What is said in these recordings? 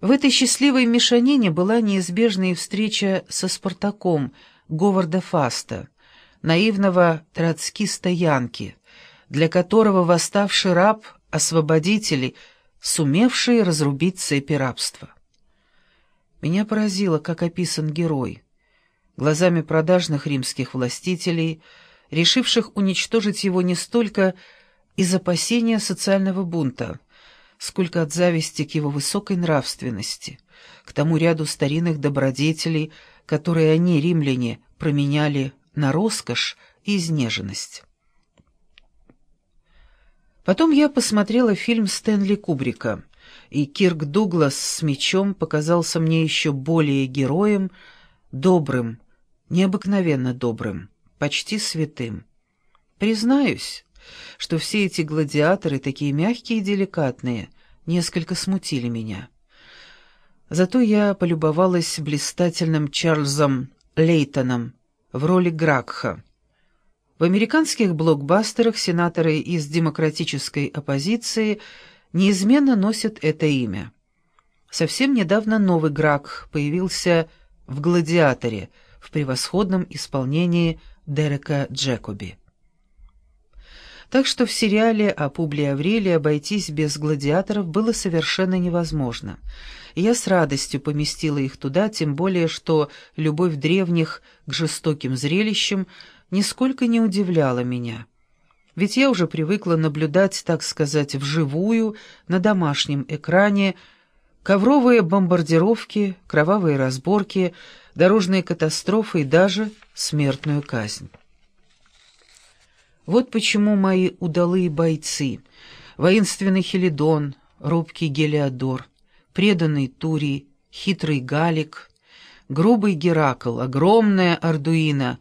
В этой счастливой мешанине была неизбежная встреча со Спартаком Говарда Фаста, наивного троцкиста Янки, для которого восставший раб — освободители, сумевшие разрубить цепи рабства. Меня поразило, как описан герой. Глазами продажных римских властителей, решивших уничтожить его не столько из опасения социального бунта, сколько от зависти к его высокой нравственности, к тому ряду старинных добродетелей, которые они, римляне, променяли на роскошь и изнеженность. Потом я посмотрела фильм Стэнли Кубрика, и Кирк Дуглас с мечом показался мне еще более героем, добрым, необыкновенно добрым, почти святым. Признаюсь, что все эти гладиаторы, такие мягкие и деликатные, несколько смутили меня. Зато я полюбовалась блистательным Чарльзом Лейтоном в роли Гракха. В американских блокбастерах сенаторы из демократической оппозиции неизменно носят это имя. Совсем недавно новый Гракх появился в «Гладиаторе» в превосходном исполнении Дерека Джекоби. Так что в сериале о Публии Аврелии обойтись без гладиаторов было совершенно невозможно. Я с радостью поместила их туда, тем более, что любовь древних к жестоким зрелищам нисколько не удивляла меня. Ведь я уже привыкла наблюдать, так сказать, вживую, на домашнем экране, ковровые бомбардировки, кровавые разборки, дорожные катастрофы и даже смертную казнь. Вот почему мои удалые бойцы, воинственный Хелидон, робкий Гелиодор, преданный Турий, хитрый Галик, грубый Геракл, огромная Ардуина,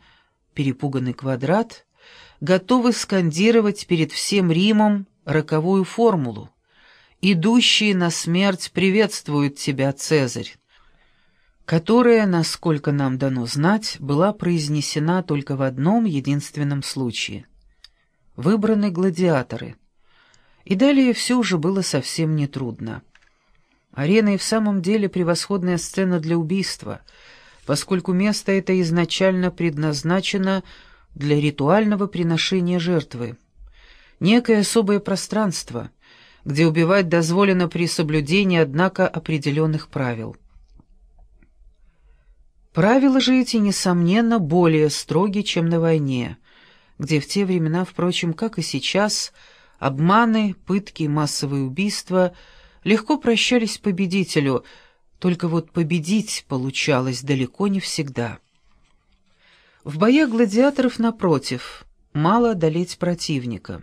перепуганный Квадрат, готовы скандировать перед всем Римом роковую формулу. «Идущие на смерть приветствуют тебя, Цезарь», которая, насколько нам дано знать, была произнесена только в одном единственном случае — выбраны гладиаторы. И далее все уже было совсем нетрудно. Арена и в самом деле превосходная сцена для убийства, поскольку место это изначально предназначено для ритуального приношения жертвы. Некое особое пространство, где убивать дозволено при соблюдении, однако, определенных правил. Правила же эти, несомненно, более строги, чем на войне — где в те времена, впрочем, как и сейчас, обманы, пытки, массовые убийства легко прощались победителю, только вот победить получалось далеко не всегда. В боях гладиаторов, напротив, мало одолеть противника.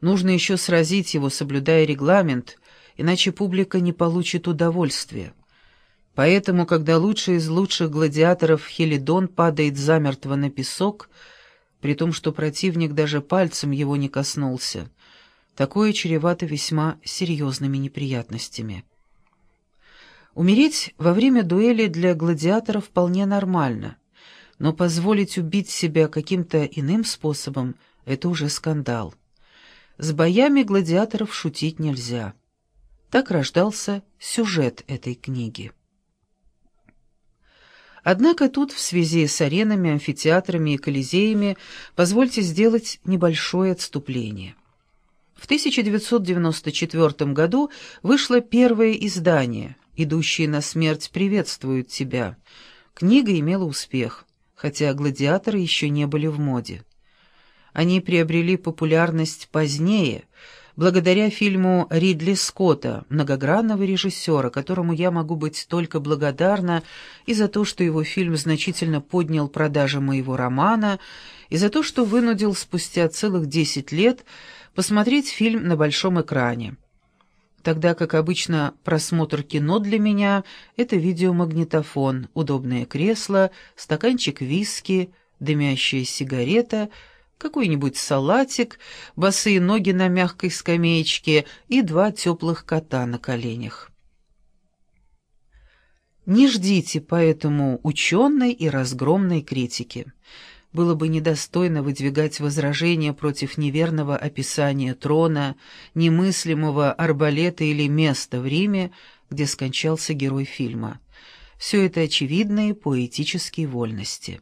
Нужно еще сразить его, соблюдая регламент, иначе публика не получит удовольствия. Поэтому, когда лучший из лучших гладиаторов Хелидон падает замертво на песок — при том, что противник даже пальцем его не коснулся. Такое чревато весьма серьезными неприятностями. Умереть во время дуэли для гладиатора вполне нормально, но позволить убить себя каким-то иным способом — это уже скандал. С боями гладиаторов шутить нельзя. Так рождался сюжет этой книги. Однако тут, в связи с аренами, амфитеатрами и колизеями, позвольте сделать небольшое отступление. В 1994 году вышло первое издание «Идущие на смерть приветствуют тебя». Книга имела успех, хотя гладиаторы еще не были в моде. Они приобрели популярность позднее – благодаря фильму Ридли Скотта, многогранного режиссера, которому я могу быть только благодарна и за то, что его фильм значительно поднял продажи моего романа, и за то, что вынудил спустя целых десять лет посмотреть фильм на большом экране. Тогда, как обычно, просмотр кино для меня — это видеомагнитофон, удобное кресло, стаканчик виски, дымящая сигарета — какой-нибудь салатик, босые ноги на мягкой скамеечке и два теплых кота на коленях. Не ждите поэтому ученой и разгромной критики. Было бы недостойно выдвигать возражения против неверного описания трона, немыслимого арбалета или места в Риме, где скончался герой фильма. Все это очевидные поэтические вольности.